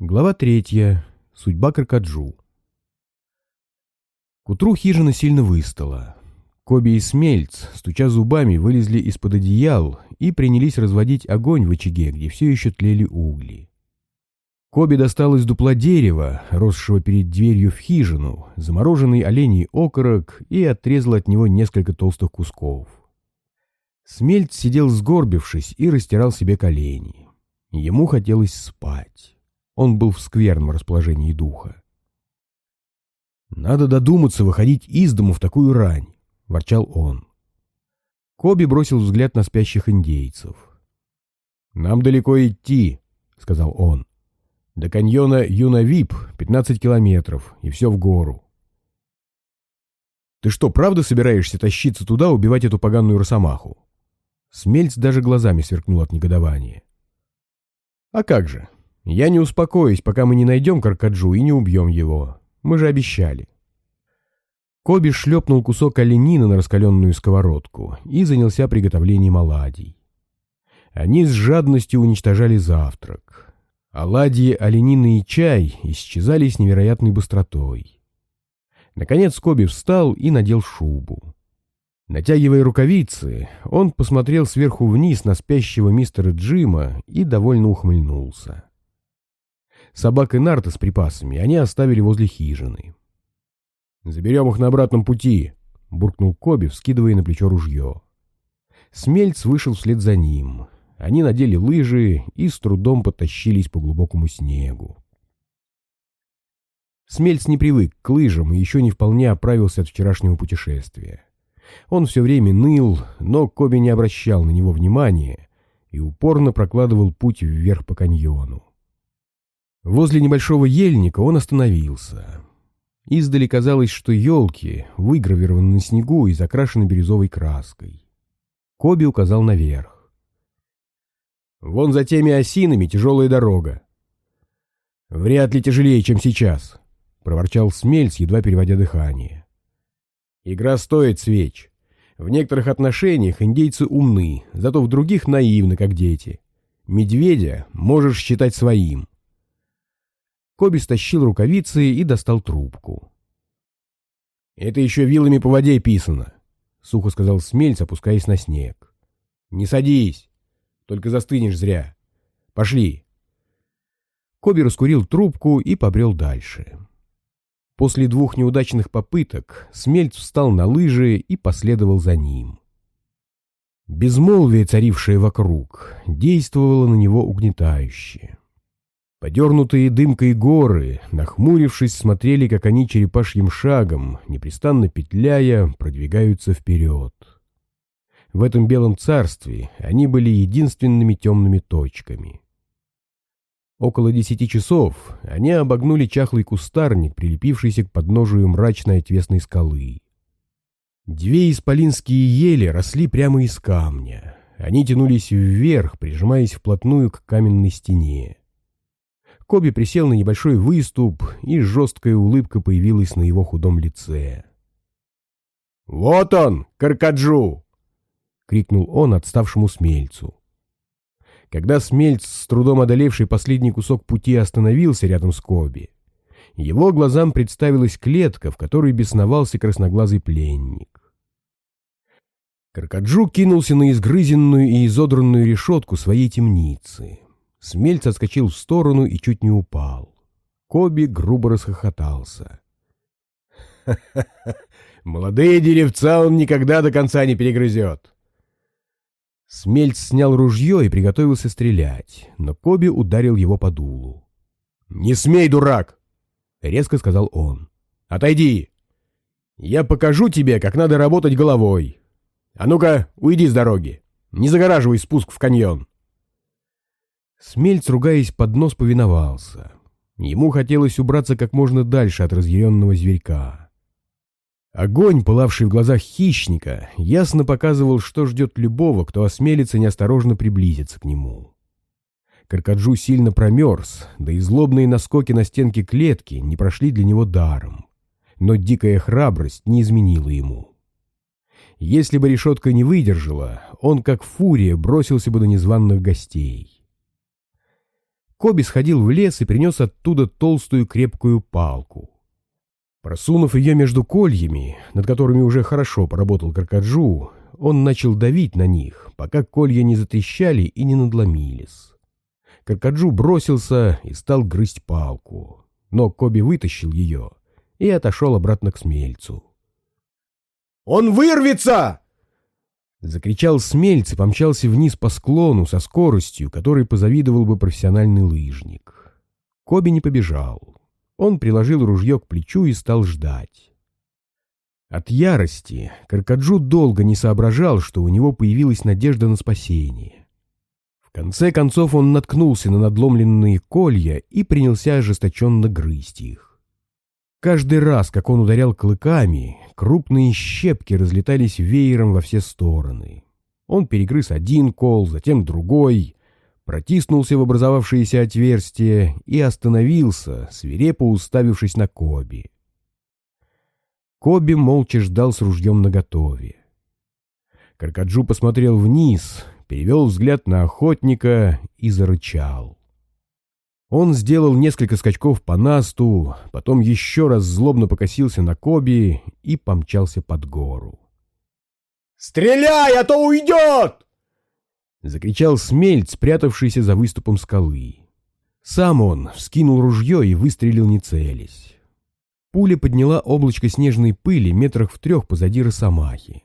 Глава третья. Судьба Каркаджу. К утру хижина сильно выстала. Коби и Смельц, стуча зубами, вылезли из-под одеял и принялись разводить огонь в очаге, где все еще тлели угли. Коби достал из дупла дерева, росшего перед дверью в хижину, замороженный оленей окорок и отрезал от него несколько толстых кусков. Смельц сидел сгорбившись и растирал себе колени. Ему хотелось спать. Он был в скверном расположении духа. «Надо додуматься выходить из дому в такую рань», — ворчал он. Коби бросил взгляд на спящих индейцев. «Нам далеко идти», — сказал он. «До каньона Юнавип 15 километров, и все в гору». «Ты что, правда собираешься тащиться туда, убивать эту поганую росомаху?» Смельц даже глазами сверкнул от негодования. «А как же? Я не успокоюсь, пока мы не найдем Каркаджу и не убьем его. Мы же обещали. Коби шлепнул кусок оленины на раскаленную сковородку и занялся приготовлением оладий. Они с жадностью уничтожали завтрак. Оладьи, оленины и чай исчезали с невероятной быстротой. Наконец Коби встал и надел шубу. Натягивая рукавицы, он посмотрел сверху вниз на спящего мистера Джима и довольно ухмыльнулся. Собак и нарты с припасами они оставили возле хижины. «Заберем их на обратном пути», — буркнул Коби, вскидывая на плечо ружье. Смельц вышел вслед за ним. Они надели лыжи и с трудом потащились по глубокому снегу. Смельц не привык к лыжам и еще не вполне оправился от вчерашнего путешествия. Он все время ныл, но Коби не обращал на него внимания и упорно прокладывал путь вверх по каньону. Возле небольшого ельника он остановился. Издали казалось, что елки выгравированы на снегу и закрашены бирюзовой краской. Коби указал наверх. «Вон за теми осинами тяжелая дорога». «Вряд ли тяжелее, чем сейчас», — проворчал Смельц, едва переводя дыхание. «Игра стоит свеч. В некоторых отношениях индейцы умны, зато в других наивны, как дети. Медведя можешь считать своим. Коби стащил рукавицы и достал трубку. «Это еще вилами по воде писано», — сухо сказал Смельц, опускаясь на снег. «Не садись, только застынешь зря. Пошли». Коби раскурил трубку и побрел дальше. После двух неудачных попыток Смельц встал на лыжи и последовал за ним. Безмолвие, царившее вокруг, действовало на него угнетающе. Подернутые дымкой горы, нахмурившись, смотрели, как они черепашьим шагом, непрестанно петляя, продвигаются вперед. В этом белом царстве они были единственными темными точками. Около десяти часов они обогнули чахлый кустарник, прилепившийся к подножию мрачной отвесной скалы. Две исполинские ели росли прямо из камня. Они тянулись вверх, прижимаясь вплотную к каменной стене. Коби присел на небольшой выступ, и жесткая улыбка появилась на его худом лице. «Вот он, Каркаджу!» — крикнул он отставшему смельцу. Когда смельц, с трудом одолевший последний кусок пути, остановился рядом с Коби, его глазам представилась клетка, в которой бесновался красноглазый пленник. Каркаджу кинулся на изгрызенную и изодранную решетку своей темницы. Смельц отскочил в сторону и чуть не упал. Коби грубо расхохотался. «Ха-ха-ха! Молодые деревца он никогда до конца не перегрызет!» Смельц снял ружье и приготовился стрелять, но Коби ударил его по дулу. «Не смей, дурак!» — резко сказал он. «Отойди! Я покажу тебе, как надо работать головой. А ну-ка, уйди с дороги! Не загораживай спуск в каньон!» Смельц, ругаясь под нос, повиновался. Ему хотелось убраться как можно дальше от разъяренного зверька. Огонь, пылавший в глазах хищника, ясно показывал, что ждет любого, кто осмелится неосторожно приблизиться к нему. Каркаджу сильно промерз, да и злобные наскоки на стенке клетки не прошли для него даром. Но дикая храбрость не изменила ему. Если бы решетка не выдержала, он как фурия бросился бы на незваных гостей. Коби сходил в лес и принес оттуда толстую крепкую палку. Просунув ее между кольями, над которыми уже хорошо поработал Каркаджу, он начал давить на них, пока колья не затрещали и не надломились. Каркаджу бросился и стал грызть палку, но Коби вытащил ее и отошел обратно к смельцу. «Он вырвется!» Закричал смельц и помчался вниз по склону со скоростью, которой позавидовал бы профессиональный лыжник. Коби не побежал. Он приложил ружье к плечу и стал ждать. От ярости Каркаджу долго не соображал, что у него появилась надежда на спасение. В конце концов он наткнулся на надломленные колья и принялся ожесточенно грызть их. Каждый раз, как он ударял клыками, крупные щепки разлетались веером во все стороны. Он перегрыз один кол, затем другой, протиснулся в образовавшееся отверстие и остановился, свирепо уставившись на Коби. Коби молча ждал с ружьем наготове. Каркаджу посмотрел вниз, перевел взгляд на охотника и зарычал. Он сделал несколько скачков по насту, потом еще раз злобно покосился на Коби и помчался под гору. «Стреляй, а то уйдет!» Закричал смельц, спрятавшийся за выступом скалы. Сам он вскинул ружье и выстрелил не целясь. Пуля подняла облачко снежной пыли метрах в трех позади росомахи.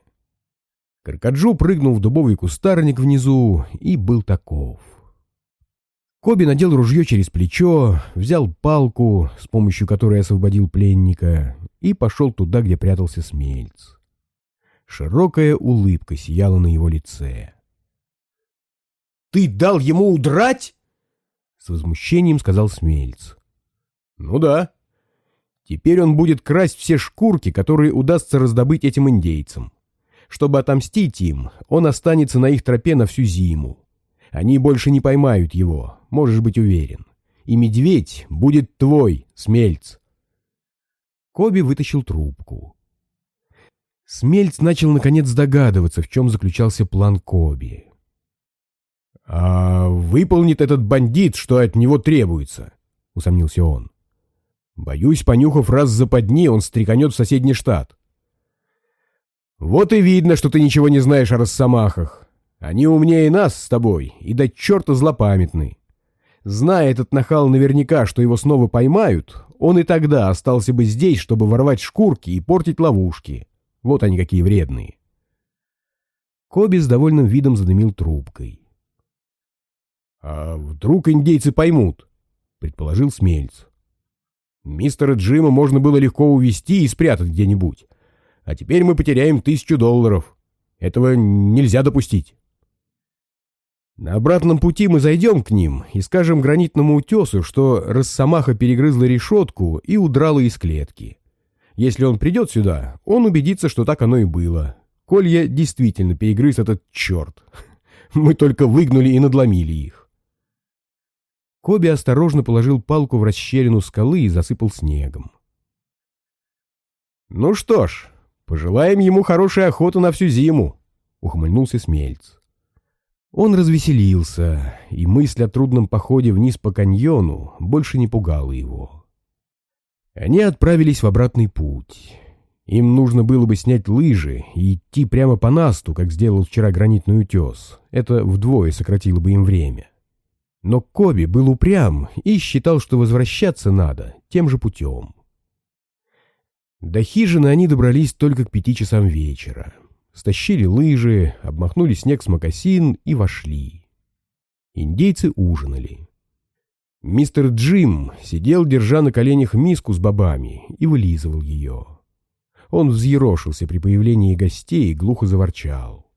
Каркаджу прыгнул в дубовый кустарник внизу и был таков. Коби надел ружье через плечо, взял палку, с помощью которой освободил пленника, и пошел туда, где прятался смельц. Широкая улыбка сияла на его лице. «Ты дал ему удрать?» С возмущением сказал Смельц. «Ну да. Теперь он будет красть все шкурки, которые удастся раздобыть этим индейцам. Чтобы отомстить им, он останется на их тропе на всю зиму. Они больше не поймают его, можешь быть уверен. И медведь будет твой, Смельц. Коби вытащил трубку. Смельц начал наконец догадываться, в чем заключался план Коби. «А выполнит этот бандит, что от него требуется?» — усомнился он. «Боюсь, понюхав раз западни, он стреканет в соседний штат». «Вот и видно, что ты ничего не знаешь о росомахах. Они умнее нас с тобой и до черта злопамятны. Зная этот нахал наверняка, что его снова поймают, он и тогда остался бы здесь, чтобы ворвать шкурки и портить ловушки. Вот они какие вредные. Коби с довольным видом задымил трубкой. «А вдруг индейцы поймут?» — предположил Смельц. «Мистера Джима можно было легко увезти и спрятать где-нибудь. А теперь мы потеряем тысячу долларов. Этого нельзя допустить». На обратном пути мы зайдем к ним и скажем гранитному утесу, что Росомаха перегрызла решетку и удрала из клетки. Если он придет сюда, он убедится, что так оно и было. Колья действительно перегрыз этот черт. Мы только выгнули и надломили их. Коби осторожно положил палку в расщелину скалы и засыпал снегом. «Ну что ж, пожелаем ему хорошей охоты на всю зиму», — ухмыльнулся Смельц. Он развеселился, и мысль о трудном походе вниз по каньону больше не пугала его. Они отправились в обратный путь. Им нужно было бы снять лыжи и идти прямо по насту, как сделал вчера гранитный утес. Это вдвое сократило бы им время. Но Коби был упрям и считал, что возвращаться надо тем же путем. До хижины они добрались только к пяти часам вечера стащили лыжи, обмахнули снег с мокасин и вошли. Индейцы ужинали. Мистер Джим сидел, держа на коленях миску с бобами, и вылизывал ее. Он взъерошился при появлении гостей и глухо заворчал.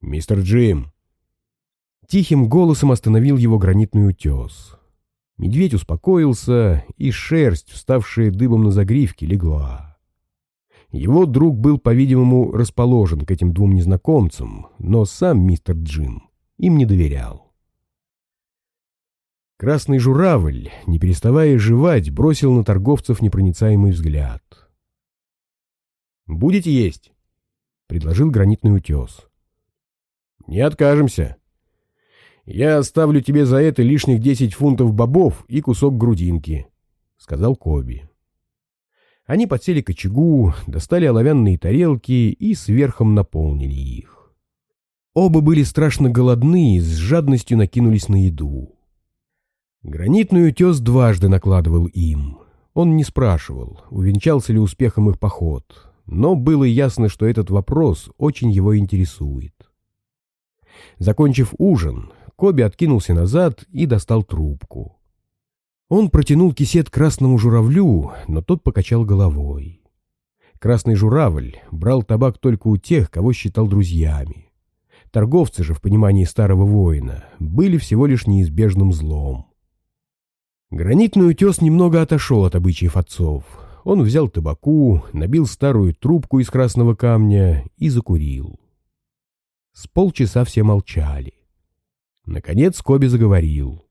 «Мистер Джим!» Тихим голосом остановил его гранитный утес. Медведь успокоился, и шерсть, вставшая дыбом на загривке, легла. Его друг был, по-видимому, расположен к этим двум незнакомцам, но сам мистер Джим им не доверял. Красный журавль, не переставая жевать, бросил на торговцев непроницаемый взгляд. «Будете есть?» — предложил гранитный утес. «Не откажемся. «Я оставлю тебе за это лишних десять фунтов бобов и кусок грудинки», — сказал Коби. Они подсели к очагу, достали оловянные тарелки и сверхом наполнили их. Оба были страшно голодны и с жадностью накинулись на еду. Гранитный утес дважды накладывал им. Он не спрашивал, увенчался ли успехом их поход, но было ясно, что этот вопрос очень его интересует. Закончив ужин, Коби откинулся назад и достал трубку. Он протянул кисет красному журавлю, но тот покачал головой. Красный журавль брал табак только у тех, кого считал друзьями. Торговцы же, в понимании старого воина, были всего лишь неизбежным злом. Гранитный утес немного отошел от обычаев отцов. Он взял табаку, набил старую трубку из красного камня и закурил. С полчаса все молчали. Наконец Коби заговорил.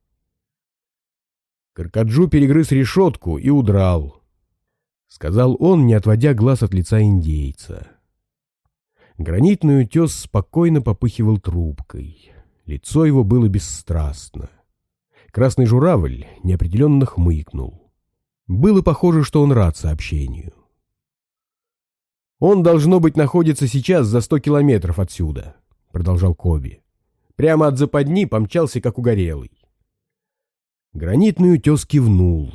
Каркаджу перегрыз решетку и удрал, — сказал он, не отводя глаз от лица индейца. Гранитный утес спокойно попыхивал трубкой. Лицо его было бесстрастно. Красный журавль неопределенно хмыкнул. Было похоже, что он рад сообщению. «Он, должно быть, находится сейчас за сто километров отсюда», — продолжал Коби. «Прямо от западни помчался, как угорелый. Гранитный утес кивнул.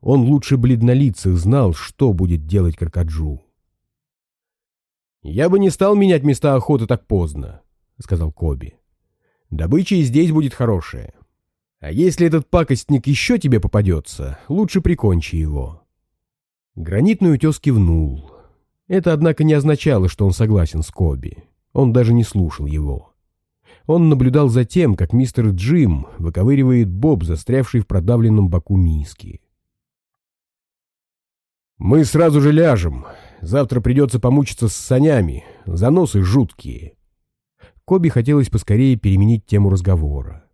Он лучше бледнолицых знал, что будет делать Каркаджу. «Я бы не стал менять места охоты так поздно», — сказал Коби. «Добыча и здесь будет хорошая. А если этот пакостник еще тебе попадется, лучше прикончи его». Гранитный утес кивнул. Это, однако, не означало, что он согласен с Коби. Он даже не слушал его. Он наблюдал за тем, как мистер Джим выковыривает боб, застрявший в продавленном боку миски. «Мы сразу же ляжем. Завтра придется помучиться с санями. Заносы жуткие». Коби хотелось поскорее переменить тему разговора.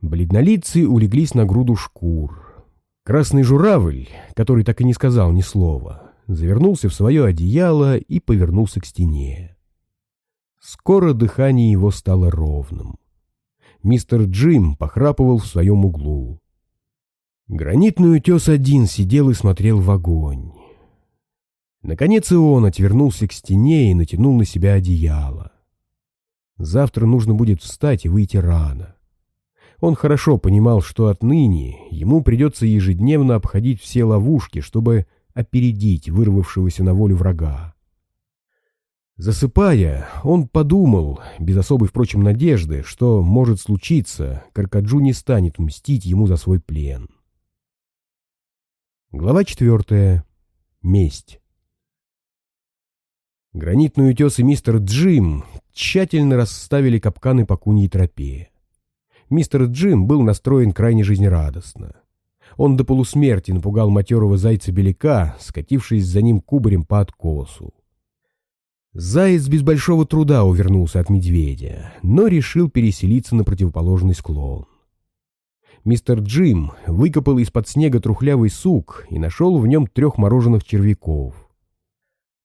Бледнолицы улеглись на груду шкур. Красный журавль, который так и не сказал ни слова, завернулся в свое одеяло и повернулся к стене. Скоро дыхание его стало ровным. Мистер Джим похрапывал в своем углу. Гранитный утес один сидел и смотрел в огонь. Наконец и он отвернулся к стене и натянул на себя одеяло. Завтра нужно будет встать и выйти рано. Он хорошо понимал, что отныне ему придется ежедневно обходить все ловушки, чтобы опередить вырвавшегося на волю врага. Засыпая, он подумал, без особой, впрочем, надежды, что может случиться, Каркаджу не станет мстить ему за свой плен. Глава четвертая. Месть. Гранитный утес и мистер Джим тщательно расставили капканы по куньей тропе. Мистер Джим был настроен крайне жизнерадостно. Он до полусмерти напугал матерого зайца-беляка, скатившись за ним кубарем по откосу. Заяц без большого труда увернулся от медведя, но решил переселиться на противоположный склон. Мистер Джим выкопал из-под снега трухлявый сук и нашел в нем трех мороженых червяков.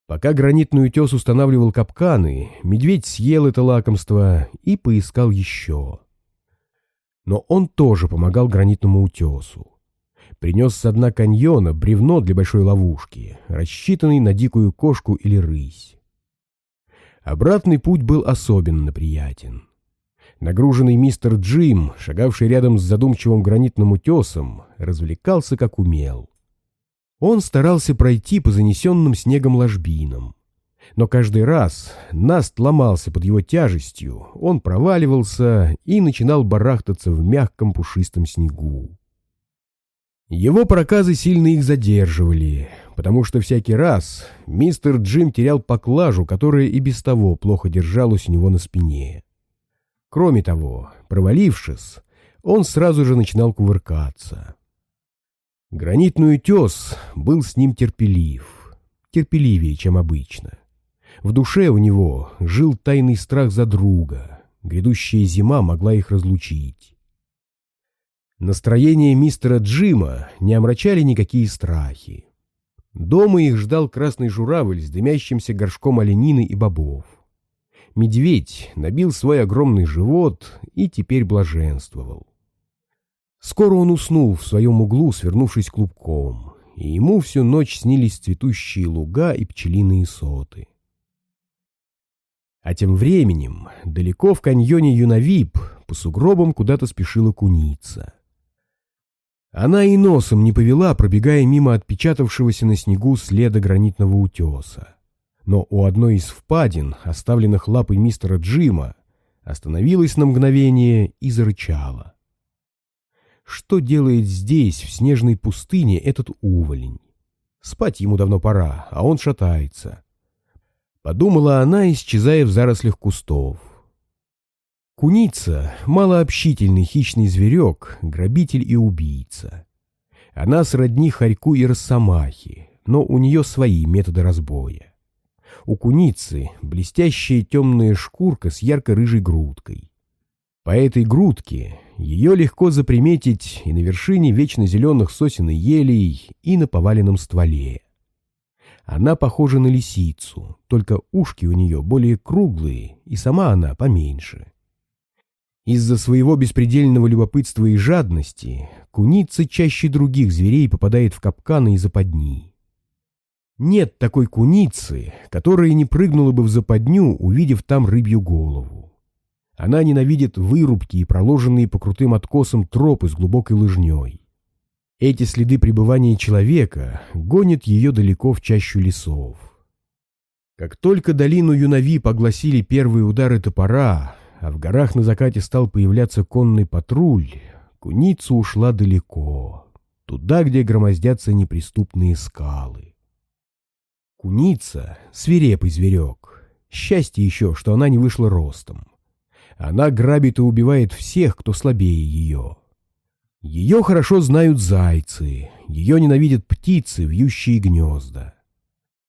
Пока гранитный утес устанавливал капканы, медведь съел это лакомство и поискал еще. Но он тоже помогал гранитному утесу. Принес с дна каньона бревно для большой ловушки, рассчитанный на дикую кошку или рысь. Обратный путь был особенно приятен. Нагруженный мистер Джим, шагавший рядом с задумчивым гранитным утесом, развлекался как умел. Он старался пройти по занесенным снегом ложбинам. Но каждый раз наст ломался под его тяжестью, он проваливался и начинал барахтаться в мягком пушистом снегу. Его проказы сильно их задерживали, потому что всякий раз мистер Джим терял поклажу, которая и без того плохо держалась у него на спине. Кроме того, провалившись, он сразу же начинал кувыркаться. Гранитный утес был с ним терпелив, терпеливее, чем обычно. В душе у него жил тайный страх за друга, грядущая зима могла их разлучить. Настроение мистера Джима не омрачали никакие страхи. Дома их ждал красный журавль с дымящимся горшком оленины и бобов. Медведь набил свой огромный живот и теперь блаженствовал. Скоро он уснул в своем углу, свернувшись клубком, и ему всю ночь снились цветущие луга и пчелиные соты. А тем временем, далеко в каньоне Юнавип, по сугробам куда-то спешила куница. Она и носом не повела, пробегая мимо отпечатавшегося на снегу следа гранитного утеса. Но у одной из впадин, оставленных лапой мистера Джима, остановилась на мгновение и зарычала. Что делает здесь, в снежной пустыне, этот уволень? Спать ему давно пора, а он шатается. Подумала она, исчезая в зарослях кустов. Куница — малообщительный хищный зверек, грабитель и убийца. Она сродни хорьку и росомахи, но у нее свои методы разбоя. У куницы блестящая темная шкурка с ярко-рыжей грудкой. По этой грудке ее легко заприметить и на вершине вечно зеленых сосен и елей, и на поваленном стволе. Она похожа на лисицу, только ушки у нее более круглые, и сама она поменьше. Из-за своего беспредельного любопытства и жадности куница чаще других зверей попадает в капканы и западни. Нет такой куницы, которая не прыгнула бы в западню, увидев там рыбью голову. Она ненавидит вырубки и проложенные по крутым откосам тропы с глубокой лыжней. Эти следы пребывания человека гонят ее далеко в чащу лесов. Как только долину Юнави погласили первые удары топора, а в горах на закате стал появляться конный патруль, куница ушла далеко, туда, где громоздятся неприступные скалы. Куница — свирепый зверек. Счастье еще, что она не вышла ростом. Она грабит и убивает всех, кто слабее ее. Ее хорошо знают зайцы, ее ненавидят птицы, вьющие гнезда.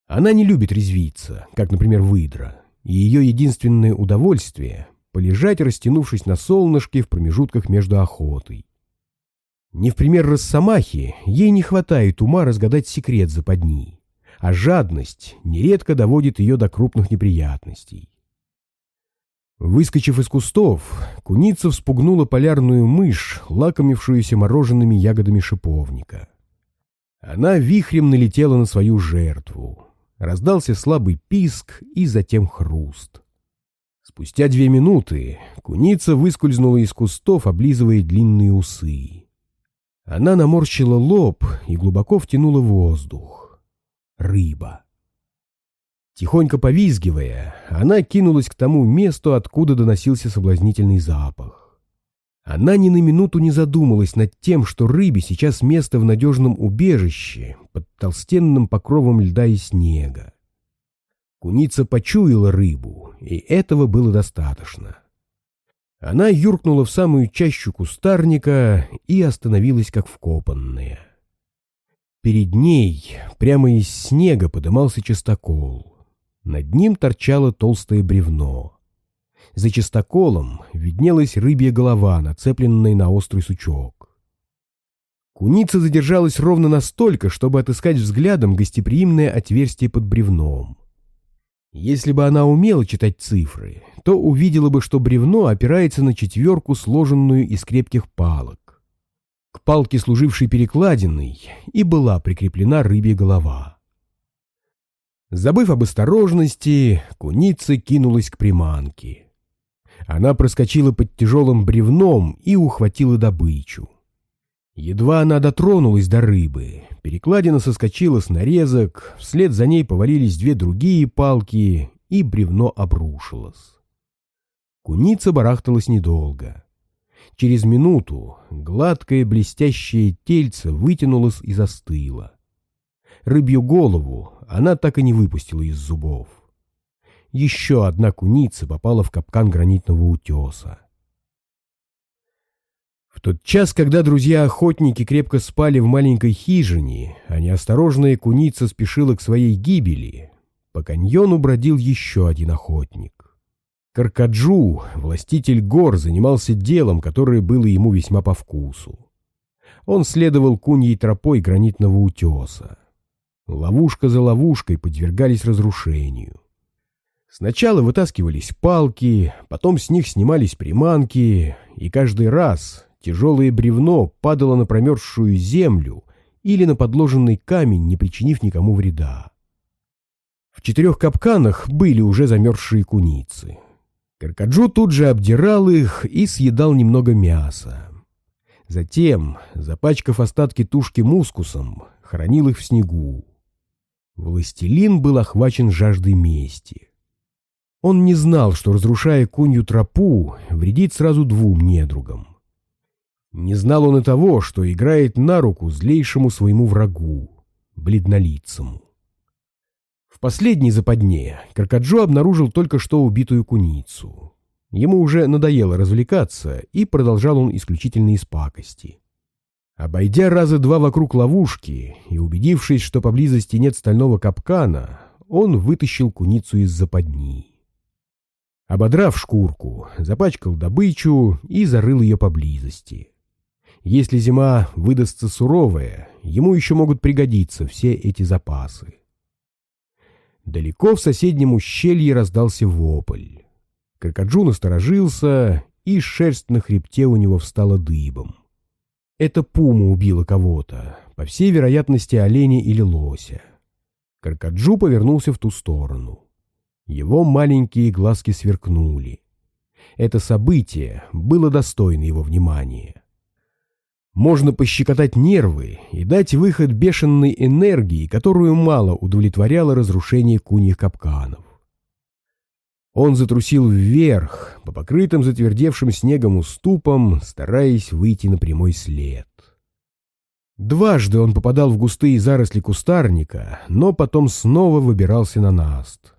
Она не любит резвиться, как, например, выдра, и ее единственное удовольствие полежать, растянувшись на солнышке в промежутках между охотой. Не в пример Росомахи, ей не хватает ума разгадать секрет западни, а жадность нередко доводит ее до крупных неприятностей. Выскочив из кустов, куница вспугнула полярную мышь, лакомившуюся мороженными ягодами шиповника. Она вихрем налетела на свою жертву. Раздался слабый писк и затем хруст. Спустя две минуты куница выскользнула из кустов, облизывая длинные усы. Она наморщила лоб и глубоко втянула воздух. Рыба. Тихонько повизгивая, она кинулась к тому месту, откуда доносился соблазнительный запах. Она ни на минуту не задумалась над тем, что рыбе сейчас место в надежном убежище под толстенным покровом льда и снега. Куница почуяла рыбу, и этого было достаточно. Она юркнула в самую чащу кустарника и остановилась как вкопанная. Перед ней прямо из снега подымался частокол. Над ним торчало толстое бревно. За частоколом виднелась рыбья голова, нацепленная на острый сучок. Куница задержалась ровно настолько, чтобы отыскать взглядом гостеприимное отверстие под бревном. Если бы она умела читать цифры, то увидела бы, что бревно опирается на четверку, сложенную из крепких палок. К палке, служившей перекладиной, и была прикреплена рыбья голова. Забыв об осторожности, куница кинулась к приманке. Она проскочила под тяжелым бревном и ухватила добычу. Едва она дотронулась до рыбы, перекладина соскочила с нарезок, вслед за ней повалились две другие палки, и бревно обрушилось. Куница барахталась недолго. Через минуту гладкое блестящее тельце вытянулось и застыло. Рыбью голову она так и не выпустила из зубов. Еще одна куница попала в капкан гранитного утеса. В тот час, когда друзья-охотники крепко спали в маленькой хижине, а неосторожная куница спешила к своей гибели, по каньону бродил еще один охотник. Каркаджу, властитель гор, занимался делом, которое было ему весьма по вкусу. Он следовал куньей тропой гранитного утеса. Ловушка за ловушкой подвергались разрушению. Сначала вытаскивались палки, потом с них снимались приманки, и каждый раз тяжелое бревно падало на промерзшую землю или на подложенный камень, не причинив никому вреда. В четырех капканах были уже замерзшие куницы. Каркаджу тут же обдирал их и съедал немного мяса. Затем, запачкав остатки тушки мускусом, хранил их в снегу. Властелин был охвачен жаждой мести. Он не знал, что, разрушая кунью тропу, вредит сразу двум недругам. Не знал он и того, что играет на руку злейшему своему врагу, бледнолицему. В последней западне Каркаджо обнаружил только что убитую куницу. Ему уже надоело развлекаться, и продолжал он исключительно из пакости. Обойдя раза два вокруг ловушки и убедившись, что поблизости нет стального капкана, он вытащил куницу из западни. Ободрав шкурку, запачкал добычу и зарыл ее поблизости. Если зима выдастся суровая, ему еще могут пригодиться все эти запасы. Далеко в соседнем ущелье раздался вопль. Крокоджу насторожился, и шерсть на хребте у него встала дыбом. Это пума убила кого-то, по всей вероятности оленя или лося. Крокоджу повернулся в ту сторону. Его маленькие глазки сверкнули. Это событие было достойно его внимания. Можно пощекотать нервы и дать выход бешеной энергии, которую мало удовлетворяло разрушение куньих капканов. Он затрусил вверх, по покрытым затвердевшим снегом уступам, стараясь выйти на прямой след. Дважды он попадал в густые заросли кустарника, но потом снова выбирался на наст.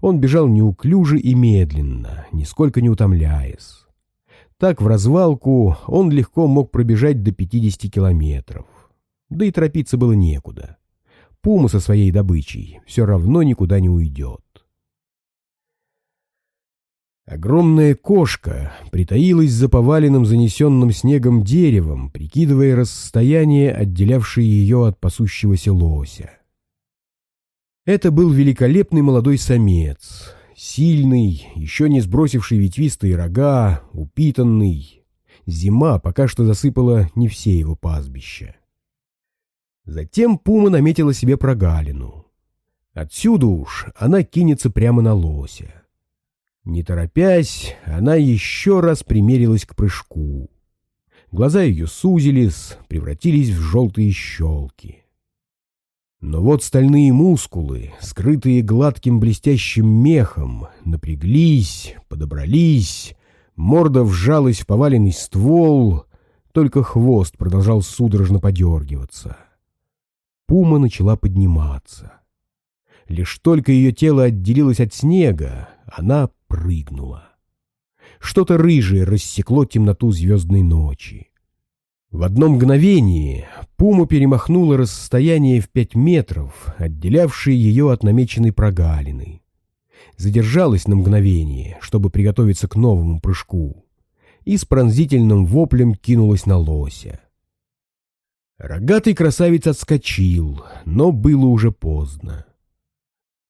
Он бежал неуклюже и медленно, нисколько не утомляясь. Так в развалку он легко мог пробежать до 50 километров. Да и торопиться было некуда. Пума со своей добычей все равно никуда не уйдет. Огромная кошка притаилась за поваленным занесенным снегом деревом, прикидывая расстояние, отделявшее ее от пасущегося лося. Это был великолепный молодой самец, сильный, еще не сбросивший ветвистые рога, упитанный. Зима пока что засыпала не все его пастбища. Затем пума наметила себе прогалину. Отсюда уж она кинется прямо на лося. Не торопясь, она еще раз примерилась к прыжку. Глаза ее сузились, превратились в желтые щелки. Но вот стальные мускулы, скрытые гладким блестящим мехом, напряглись, подобрались, морда вжалась в поваленный ствол, только хвост продолжал судорожно подергиваться. Пума начала подниматься. Лишь только ее тело отделилось от снега, она прыгнула. Что-то рыжее рассекло темноту звездной ночи. В одно мгновение пума перемахнула расстояние в пять метров, отделявшее ее от намеченной прогалины. Задержалась на мгновение, чтобы приготовиться к новому прыжку, и с пронзительным воплем кинулась на лося. Рогатый красавец отскочил, но было уже поздно.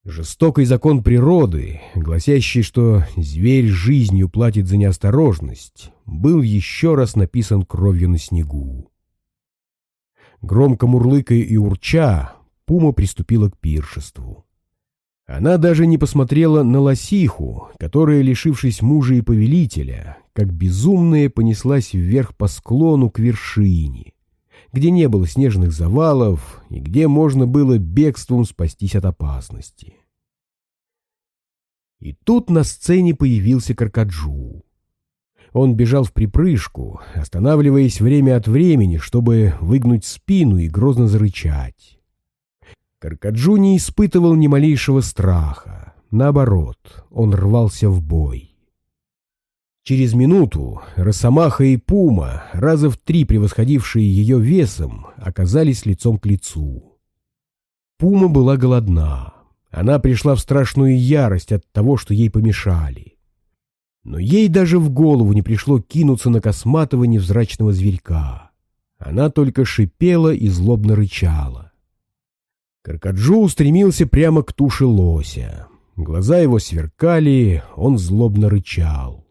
Жестокий закон природы, гласящий, что зверь жизнью платит за неосторожность, был еще раз написан кровью на снегу. Громко мурлыкая и урча, пума приступила к пиршеству. Она даже не посмотрела на лосиху, которая, лишившись мужа и повелителя, как безумная понеслась вверх по склону к вершине, где не было снежных завалов и где можно было бегством спастись от опасности. И тут на сцене появился Каркаджу. Он бежал в припрыжку, останавливаясь время от времени, чтобы выгнуть спину и грозно зарычать. Каркаджу не испытывал ни малейшего страха. Наоборот, он рвался в бой. Через минуту Росомаха и Пума, раза в три превосходившие ее весом, оказались лицом к лицу. Пума была голодна. Она пришла в страшную ярость от того, что ей помешали. Но ей даже в голову не пришло кинуться на косматого невзрачного зверька. Она только шипела и злобно рычала. Каркаджу устремился прямо к туше лося. Глаза его сверкали, он злобно рычал.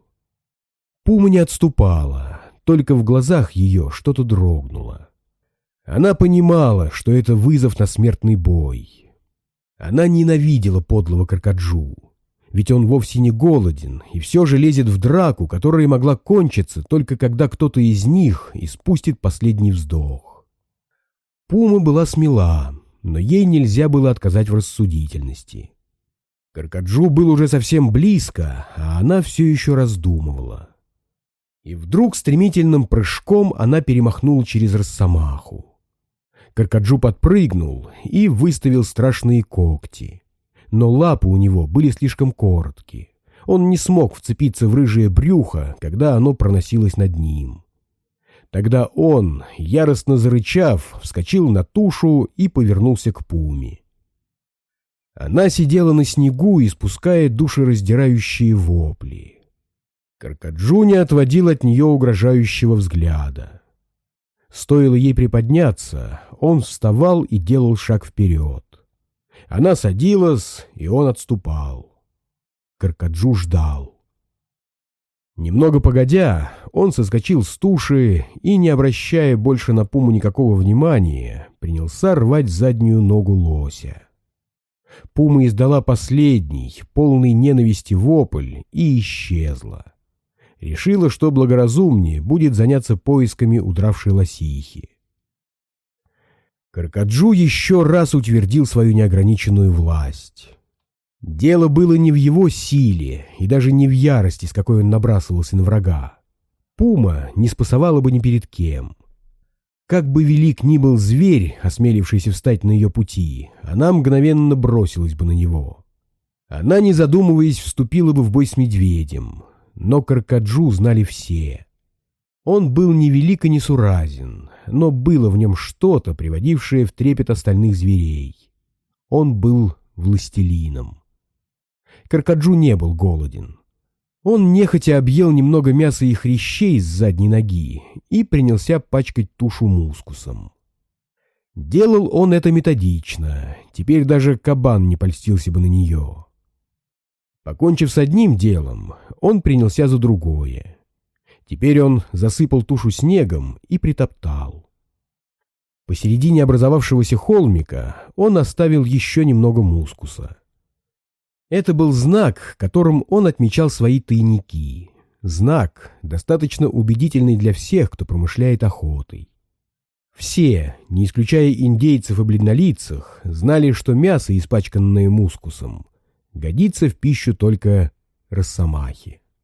Пума не отступала, только в глазах ее что-то дрогнуло. Она понимала, что это вызов на смертный бой. Она ненавидела подлого Каркаджу, ведь он вовсе не голоден и все же лезет в драку, которая могла кончиться только когда кто-то из них испустит последний вздох. Пума была смела, но ей нельзя было отказать в рассудительности. Каркаджу был уже совсем близко, а она все еще раздумывала. И вдруг стремительным прыжком она перемахнула через росомаху. Каркаджу подпрыгнул и выставил страшные когти. Но лапы у него были слишком короткие. Он не смог вцепиться в рыжее брюхо, когда оно проносилось над ним. Тогда он, яростно зарычав, вскочил на тушу и повернулся к пуме. Она сидела на снегу, испуская душераздирающие вопли. Каркаджу не отводил от нее угрожающего взгляда. Стоило ей приподняться, он вставал и делал шаг вперед. Она садилась, и он отступал. Каркаджу ждал. Немного погодя, он соскочил с туши и, не обращая больше на пуму никакого внимания, принялся рвать заднюю ногу лося. Пума издала последний, полный ненависти вопль и исчезла. Решила, что благоразумнее будет заняться поисками удравшей лосихи. Каркаджу еще раз утвердил свою неограниченную власть. Дело было не в его силе и даже не в ярости, с какой он набрасывался на врага. Пума не спасовала бы ни перед кем. Как бы велик ни был зверь, осмелившийся встать на ее пути, она мгновенно бросилась бы на него. Она, не задумываясь, вступила бы в бой с медведем, но Каркаджу знали все. Он был ни велик и не суразен, но было в нем что-то, приводившее в трепет остальных зверей. Он был властелином. Каркаджу не был голоден. Он нехотя объел немного мяса и хрящей с задней ноги и принялся пачкать тушу мускусом. Делал он это методично, теперь даже кабан не польстился бы на нее. Покончив с одним делом, он принялся за другое. Теперь он засыпал тушу снегом и притоптал. Посередине образовавшегося холмика он оставил еще немного мускуса. Это был знак, которым он отмечал свои тайники. Знак, достаточно убедительный для всех, кто промышляет охотой. Все, не исключая индейцев и бледнолицых, знали, что мясо, испачканное мускусом, годится в пищу только росомахи.